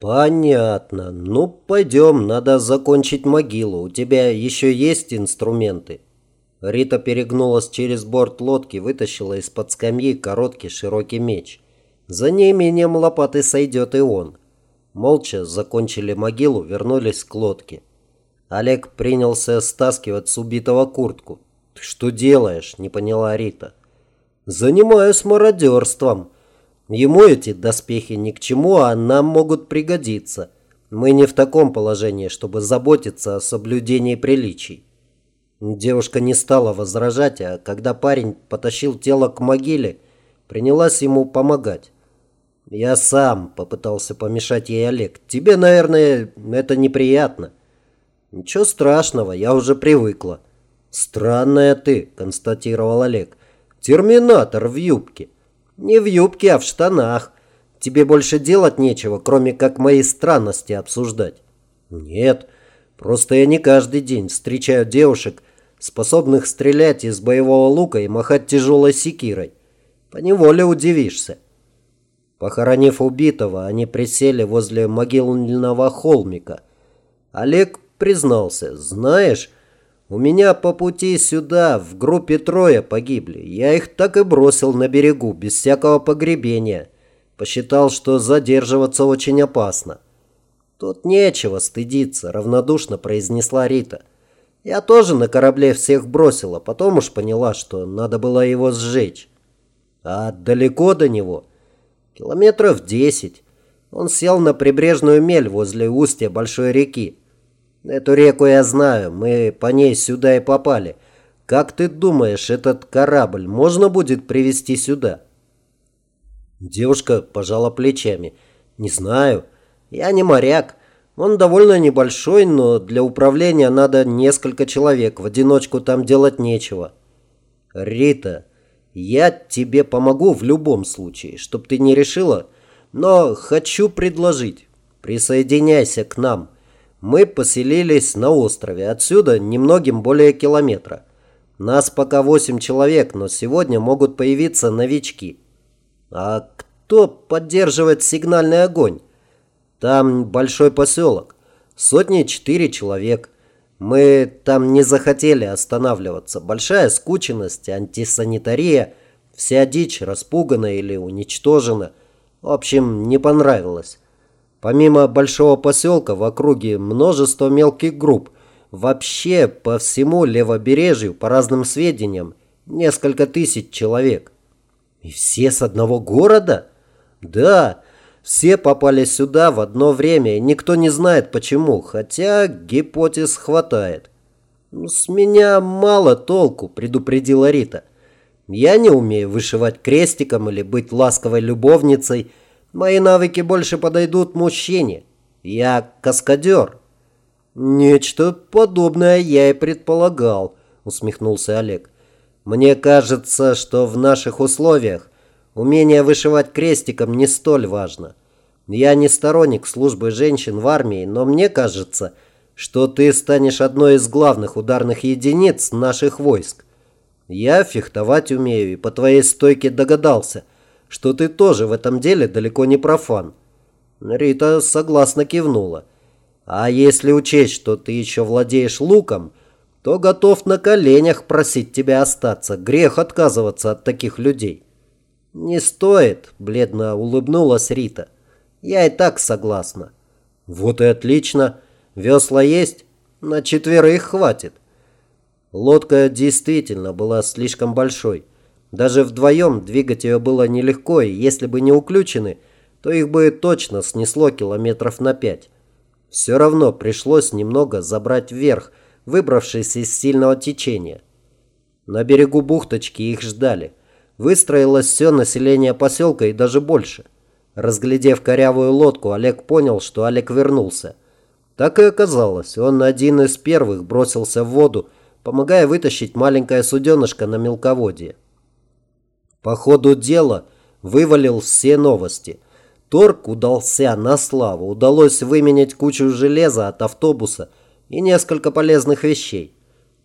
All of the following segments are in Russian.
Понятно. Ну, пойдем, надо закончить могилу. У тебя еще есть инструменты? Рита перегнулась через борт лодки, вытащила из-под скамьи короткий широкий меч. За неимением лопаты сойдет и он. Молча закончили могилу, вернулись к лодке. Олег принялся стаскивать с убитого куртку. «Ты что делаешь?» – не поняла Рита. «Занимаюсь мародерством. Ему эти доспехи ни к чему, а нам могут пригодиться. Мы не в таком положении, чтобы заботиться о соблюдении приличий». Девушка не стала возражать, а когда парень потащил тело к могиле, принялась ему помогать. «Я сам», – попытался помешать ей Олег. «Тебе, наверное, это неприятно». «Ничего страшного, я уже привыкла». «Странная ты», – констатировал Олег. «Терминатор в юбке». «Не в юбке, а в штанах. Тебе больше делать нечего, кроме как мои странности обсуждать». «Нет, просто я не каждый день встречаю девушек, способных стрелять из боевого лука и махать тяжелой секирой. Поневоле удивишься». Похоронив убитого, они присели возле могильного холмика. Олег признался, «Знаешь, у меня по пути сюда в группе трое погибли. Я их так и бросил на берегу, без всякого погребения. Посчитал, что задерживаться очень опасно». «Тут нечего стыдиться», — равнодушно произнесла Рита. «Я тоже на корабле всех бросила, потом уж поняла, что надо было его сжечь». «А далеко до него?» Километров десять. Он сел на прибрежную мель возле устья большой реки. Эту реку я знаю, мы по ней сюда и попали. Как ты думаешь, этот корабль можно будет привезти сюда? Девушка пожала плечами. Не знаю. Я не моряк. Он довольно небольшой, но для управления надо несколько человек. В одиночку там делать нечего. Рита, я тебе помогу в любом случае, чтоб ты не решила, но хочу предложить. Присоединяйся к нам. Мы поселились на острове, отсюда немногим более километра. Нас пока восемь человек, но сегодня могут появиться новички. А кто поддерживает сигнальный огонь? Там большой поселок. Сотни четыре человек. Мы там не захотели останавливаться. Большая скученность, антисанитария, вся дичь распугана или уничтожена. В общем, не понравилось. Помимо большого поселка в округе множество мелких групп. Вообще по всему левобережью, по разным сведениям, несколько тысяч человек. И все с одного города? Да, все попали сюда в одно время, и никто не знает почему, хотя гипотез хватает. «Ну, «С меня мало толку», – предупредила Рита. «Я не умею вышивать крестиком или быть ласковой любовницей. Мои навыки больше подойдут мужчине. Я каскадер». «Нечто подобное я и предполагал», – усмехнулся Олег. «Мне кажется, что в наших условиях умение вышивать крестиком не столь важно. Я не сторонник службы женщин в армии, но мне кажется, что ты станешь одной из главных ударных единиц наших войск. Я фехтовать умею и по твоей стойке догадался, что ты тоже в этом деле далеко не профан. Рита согласно кивнула. А если учесть, что ты еще владеешь луком, то готов на коленях просить тебя остаться. Грех отказываться от таких людей. Не стоит, бледно улыбнулась Рита. Я и так согласна. Вот и отлично. Весла есть? На четверых хватит. Лодка действительно была слишком большой. Даже вдвоем двигать ее было нелегко, и если бы не уключены, то их бы точно снесло километров на пять. Все равно пришлось немного забрать вверх, выбравшись из сильного течения. На берегу бухточки их ждали. Выстроилось все население поселка и даже больше – Разглядев корявую лодку, Олег понял, что Олег вернулся. Так и оказалось, он один из первых бросился в воду, помогая вытащить маленькое суденышко на мелководье. По ходу дела вывалил все новости. Торг удался на славу, удалось выменять кучу железа от автобуса и несколько полезных вещей.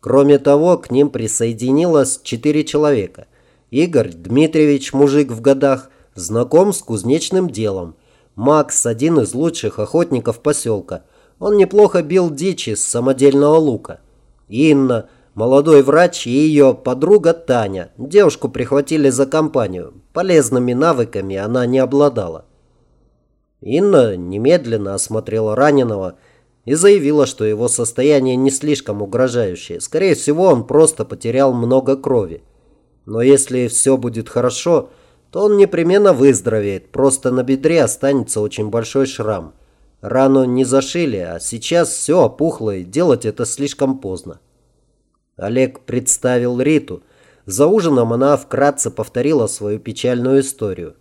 Кроме того, к ним присоединилось четыре человека. Игорь Дмитриевич, мужик в годах, знаком с кузнечным делом. Макс – один из лучших охотников поселка. Он неплохо бил дичь из самодельного лука. Инна – Молодой врач и ее подруга Таня. Девушку прихватили за компанию. Полезными навыками она не обладала. Инна немедленно осмотрела раненого и заявила, что его состояние не слишком угрожающее. Скорее всего, он просто потерял много крови. Но если все будет хорошо, то он непременно выздоровеет. Просто на бедре останется очень большой шрам. Рану не зашили, а сейчас все опухло и делать это слишком поздно. Олег представил Риту. За ужином она вкратце повторила свою печальную историю.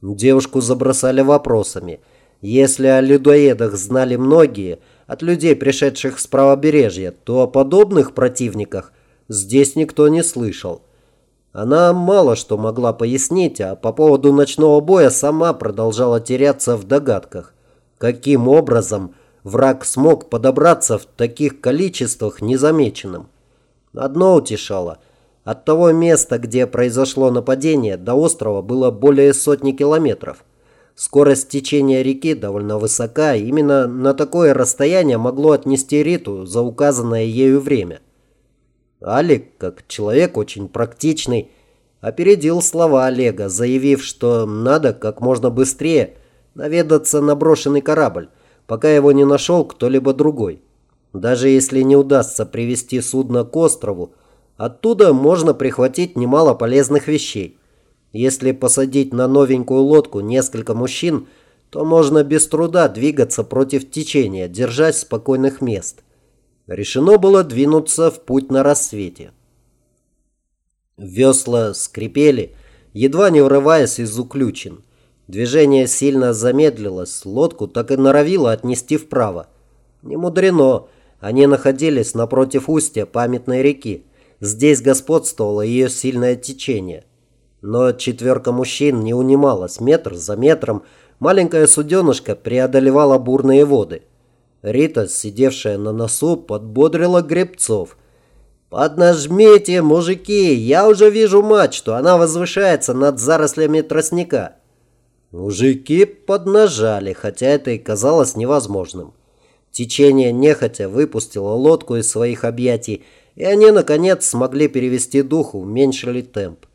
Девушку забросали вопросами. Если о людоедах знали многие, от людей, пришедших с правобережья, то о подобных противниках здесь никто не слышал. Она мало что могла пояснить, а по поводу ночного боя сама продолжала теряться в догадках. Каким образом враг смог подобраться в таких количествах незамеченным? Одно утешало. От того места, где произошло нападение, до острова было более сотни километров. Скорость течения реки довольно высока, именно на такое расстояние могло отнести Риту за указанное ею время. Алик, как человек очень практичный, опередил слова Олега, заявив, что надо как можно быстрее наведаться на брошенный корабль, пока его не нашел кто-либо другой. Даже если не удастся привести судно к острову, оттуда можно прихватить немало полезных вещей. Если посадить на новенькую лодку несколько мужчин, то можно без труда двигаться против течения, держась спокойных мест. Решено было двинуться в путь на рассвете. Весла скрипели, едва не врываясь из уключин. Движение сильно замедлилось, лодку так и норовило отнести вправо. Не мудрено, они находились напротив устья памятной реки. Здесь господствовало ее сильное течение. Но четверка мужчин не унималась. Метр за метром маленькая суденышка преодолевала бурные воды. Рита, сидевшая на носу, подбодрила гребцов. «Поднажмите, мужики, я уже вижу мачту, она возвышается над зарослями тростника». Мужики поднажали, хотя это и казалось невозможным. Течение нехотя выпустило лодку из своих объятий, и они, наконец, смогли перевести дух, уменьшили темп.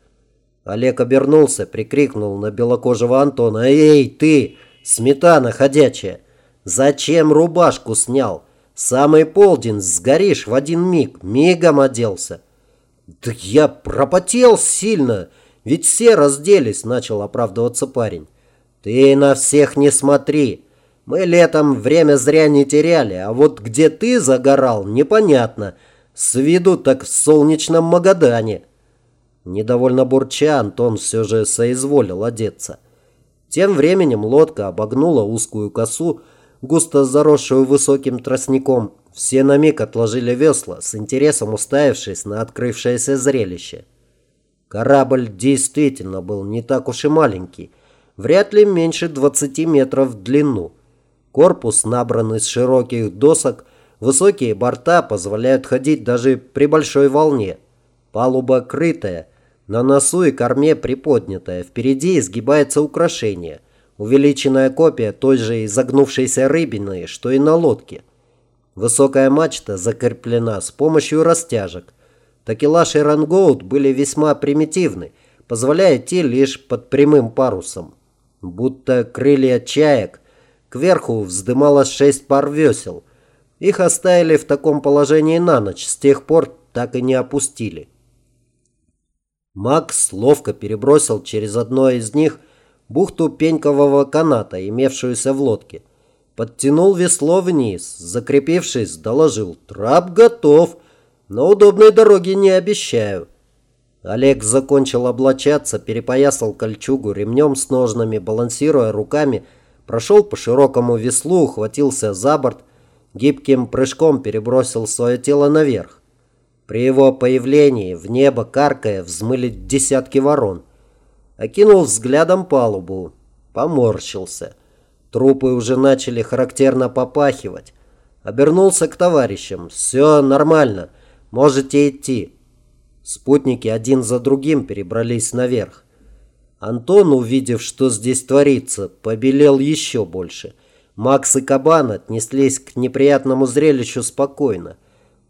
Олег обернулся, прикрикнул на белокожего Антона. «Эй, ты, сметана ходячая! Зачем рубашку снял? Самый полдень, сгоришь в один миг, мигом оделся!» «Да я пропотел сильно, ведь все разделись», — начал оправдываться парень. «Ты на всех не смотри!» Мы летом время зря не теряли, а вот где ты загорал, непонятно. С виду так в солнечном Магадане. Недовольно бурча, Антон все же соизволил одеться. Тем временем лодка обогнула узкую косу, густо заросшую высоким тростником. Все на миг отложили весла, с интересом уставившись на открывшееся зрелище. Корабль действительно был не так уж и маленький, вряд ли меньше 20 метров в длину. Корпус набран из широких досок, высокие борта позволяют ходить даже при большой волне. Палуба крытая, на носу и корме приподнятая, впереди изгибается украшение, увеличенная копия той же изогнувшейся рыбины, что и на лодке. Высокая мачта закреплена с помощью растяжек. Такелаж и рангоут были весьма примитивны, позволяя идти лишь под прямым парусом. Будто крылья чаек Кверху вздымалось шесть пар весел. Их оставили в таком положении на ночь, с тех пор так и не опустили. Макс ловко перебросил через одно из них бухту пенькового каната, имевшуюся в лодке. Подтянул весло вниз, закрепившись, доложил «Трап готов, но удобной дороги не обещаю». Олег закончил облачаться, перепоясал кольчугу ремнем с ножнами, балансируя руками – прошел по широкому веслу, ухватился за борт, гибким прыжком перебросил свое тело наверх. При его появлении в небо каркая взмыли десятки ворон. Окинул взглядом палубу, поморщился. Трупы уже начали характерно попахивать. Обернулся к товарищам. «Все нормально, можете идти». Спутники один за другим перебрались наверх. Антон, увидев, что здесь творится, побелел еще больше. Макс и Кабан отнеслись к неприятному зрелищу спокойно.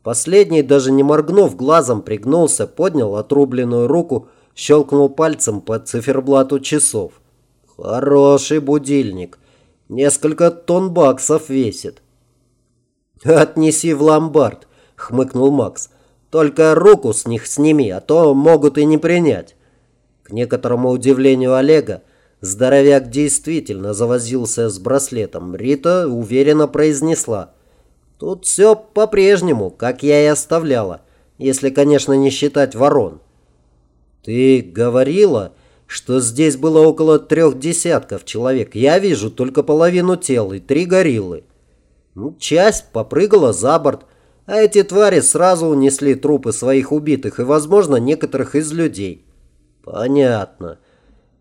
Последний, даже не моргнув глазом, пригнулся, поднял отрубленную руку, щелкнул пальцем по циферблату часов. Хороший будильник. Несколько тонн баксов весит. «Отнеси в ломбард», — хмыкнул Макс. «Только руку с них сними, а то могут и не принять». К некоторому удивлению Олега, здоровяк действительно завозился с браслетом. Рита уверенно произнесла. «Тут все по-прежнему, как я и оставляла, если, конечно, не считать ворон». «Ты говорила, что здесь было около трех десятков человек. Я вижу только половину тел и три гориллы». Ну, часть попрыгала за борт, а эти твари сразу унесли трупы своих убитых и, возможно, некоторых из людей. Понятно.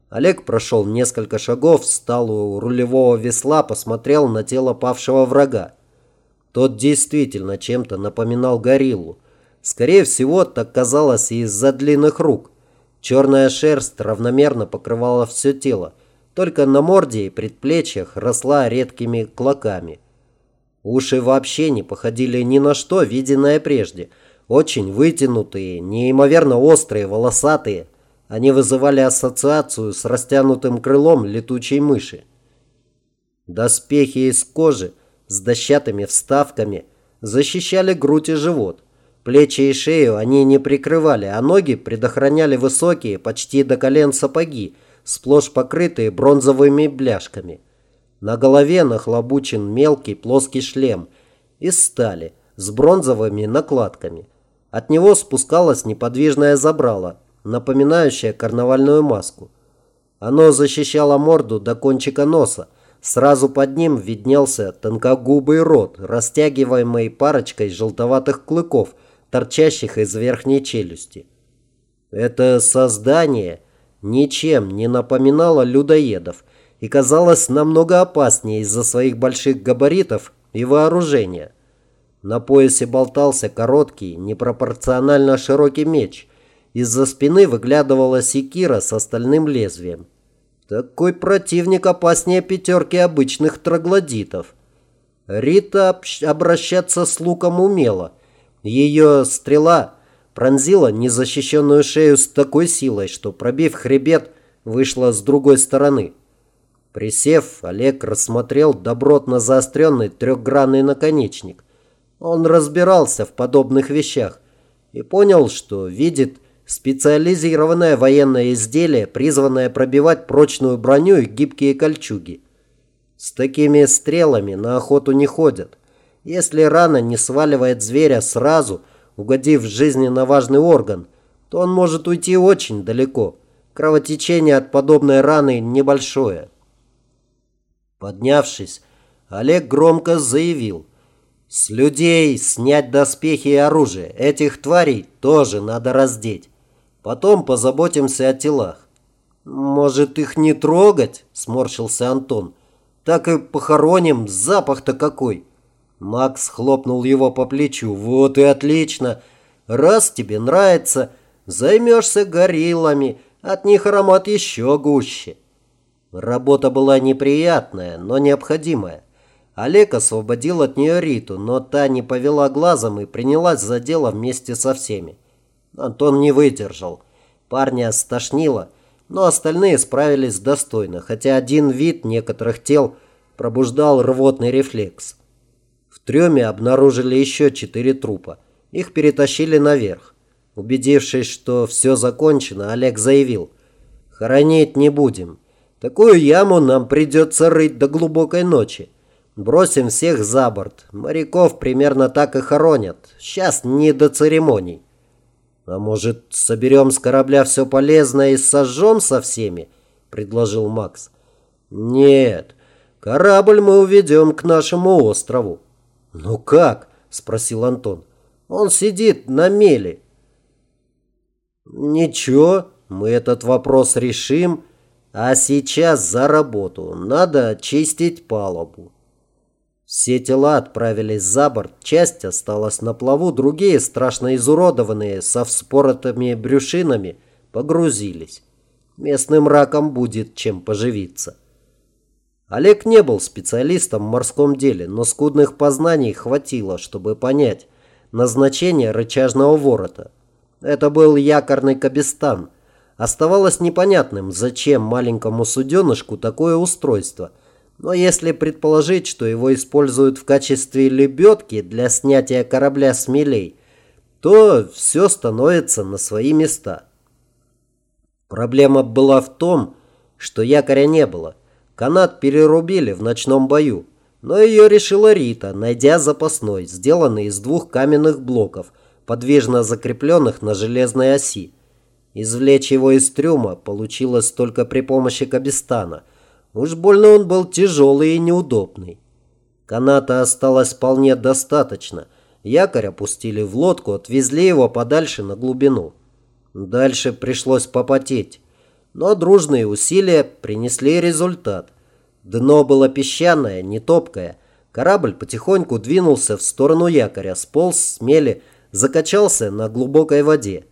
Олег прошел несколько шагов, встал у рулевого весла, посмотрел на тело павшего врага. Тот действительно чем-то напоминал гориллу. Скорее всего, так казалось из-за длинных рук. Черная шерсть равномерно покрывала все тело, только на морде и предплечьях росла редкими клоками. Уши вообще не походили ни на что, виденное прежде. Очень вытянутые, неимоверно острые, волосатые. Они вызывали ассоциацию с растянутым крылом летучей мыши. Доспехи из кожи с дощатыми вставками защищали грудь и живот. Плечи и шею они не прикрывали, а ноги предохраняли высокие, почти до колен сапоги, сплошь покрытые бронзовыми бляшками. На голове нахлобучен мелкий плоский шлем из стали с бронзовыми накладками. От него спускалось неподвижное забрало, напоминающее карнавальную маску. Оно защищало морду до кончика носа. Сразу под ним виднелся тонкогубый рот, растягиваемый парочкой желтоватых клыков, торчащих из верхней челюсти. Это создание ничем не напоминало людоедов – и казалась намного опаснее из-за своих больших габаритов и вооружения. На поясе болтался короткий, непропорционально широкий меч. Из-за спины выглядывала секира с остальным лезвием. Такой противник опаснее пятерки обычных троглодитов. Рита обращаться с луком умела. Ее стрела пронзила незащищенную шею с такой силой, что, пробив хребет, вышла с другой стороны. Присев, Олег рассмотрел добротно заостренный трехгранный наконечник. Он разбирался в подобных вещах и понял, что видит специализированное военное изделие, призванное пробивать прочную броню и гибкие кольчуги. С такими стрелами на охоту не ходят. Если рана не сваливает зверя сразу, угодив жизненно важный орган, то он может уйти очень далеко. Кровотечение от подобной раны небольшое. Поднявшись, Олег громко заявил. «С людей снять доспехи и оружие. Этих тварей тоже надо раздеть. Потом позаботимся о телах». «Может, их не трогать?» – сморщился Антон. «Так и похороним. Запах-то какой!» Макс хлопнул его по плечу. «Вот и отлично! Раз тебе нравится, займешься гориллами. От них аромат еще гуще». Работа была неприятная, но необходимая. Олег освободил от нее Риту, но та не повела глазом и принялась за дело вместе со всеми. Антон не выдержал. Парня стошнило, но остальные справились достойно, хотя один вид некоторых тел пробуждал рвотный рефлекс. В трюме обнаружили еще четыре трупа. Их перетащили наверх. Убедившись, что все закончено, Олег заявил, «Хоронить не будем. Такую яму нам придется рыть до глубокой ночи. Бросим всех за борт. Моряков примерно так и хоронят. Сейчас не до церемоний. А может, соберем с корабля все полезное и сожжем со всеми? Предложил Макс. Нет, корабль мы уведем к нашему острову. Ну как? Спросил Антон. Он сидит на мели. Ничего, мы этот вопрос решим. А сейчас за работу. Надо чистить палубу. Все тела отправились за борт, часть осталась на плаву, другие, страшно изуродованные, со вспоротыми брюшинами, погрузились. Местным раком будет чем поживиться. Олег не был специалистом в морском деле, но скудных познаний хватило, чтобы понять назначение рычажного ворота. Это был якорный кабестан. Оставалось непонятным, зачем маленькому суденышку такое устройство. Но если предположить, что его используют в качестве лебедки для снятия корабля с мелей, то все становится на свои места. Проблема была в том, что якоря не было – Канат перерубили в ночном бою, но ее решила Рита, найдя запасной, сделанный из двух каменных блоков, подвижно закрепленных на железной оси. Извлечь его из трюма получилось только при помощи кабестана. Уж больно он был тяжелый и неудобный. Каната осталось вполне достаточно. Якорь опустили в лодку, отвезли его подальше на глубину. Дальше пришлось попотеть. Но дружные усилия принесли результат. Дно было песчаное, не топкое. Корабль потихоньку двинулся в сторону якоря, сполз с мели, закачался на глубокой воде.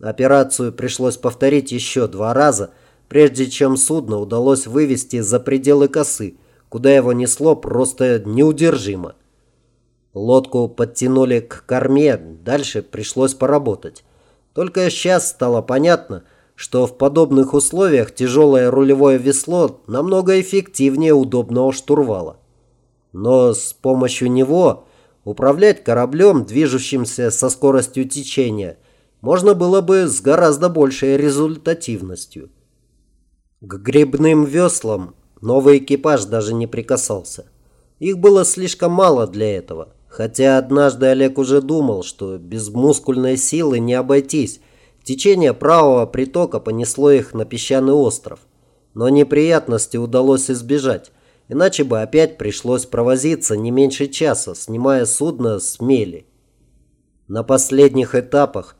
Операцию пришлось повторить еще два раза, прежде чем судно удалось вывести за пределы косы, куда его несло просто неудержимо. Лодку подтянули к корме, дальше пришлось поработать. Только сейчас стало понятно – что в подобных условиях тяжелое рулевое весло намного эффективнее удобного штурвала. Но с помощью него управлять кораблем, движущимся со скоростью течения, можно было бы с гораздо большей результативностью. К грибным веслам новый экипаж даже не прикасался. Их было слишком мало для этого. Хотя однажды Олег уже думал, что без мускульной силы не обойтись, Течение правого притока понесло их на песчаный остров. Но неприятности удалось избежать, иначе бы опять пришлось провозиться не меньше часа, снимая судно с мели. На последних этапах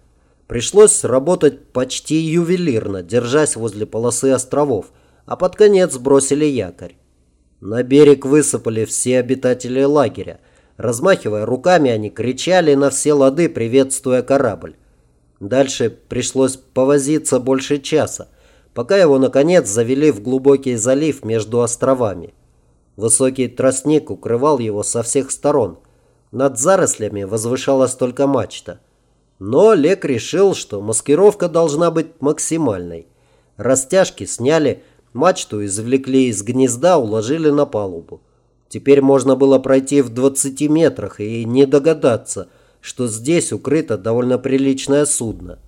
пришлось работать почти ювелирно, держась возле полосы островов, а под конец бросили якорь. На берег высыпали все обитатели лагеря. Размахивая руками, они кричали на все лады, приветствуя корабль. Дальше пришлось повозиться больше часа, пока его, наконец, завели в глубокий залив между островами. Высокий тростник укрывал его со всех сторон. Над зарослями возвышалась только мачта. Но Лек решил, что маскировка должна быть максимальной. Растяжки сняли, мачту извлекли из гнезда, уложили на палубу. Теперь можно было пройти в 20 метрах и не догадаться – что здесь укрыто довольно приличное судно.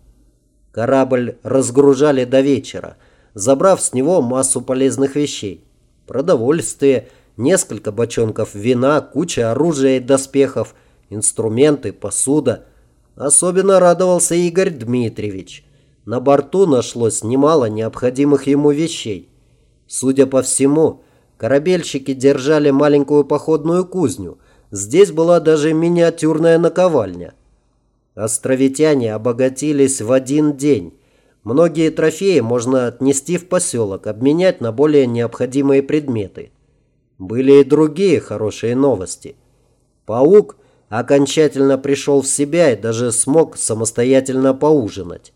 Корабль разгружали до вечера, забрав с него массу полезных вещей. Продовольствие, несколько бочонков вина, куча оружия и доспехов, инструменты, посуда. Особенно радовался Игорь Дмитриевич. На борту нашлось немало необходимых ему вещей. Судя по всему, корабельщики держали маленькую походную кузню – Здесь была даже миниатюрная наковальня. Островитяне обогатились в один день. Многие трофеи можно отнести в поселок, обменять на более необходимые предметы. Были и другие хорошие новости. Паук окончательно пришел в себя и даже смог самостоятельно поужинать.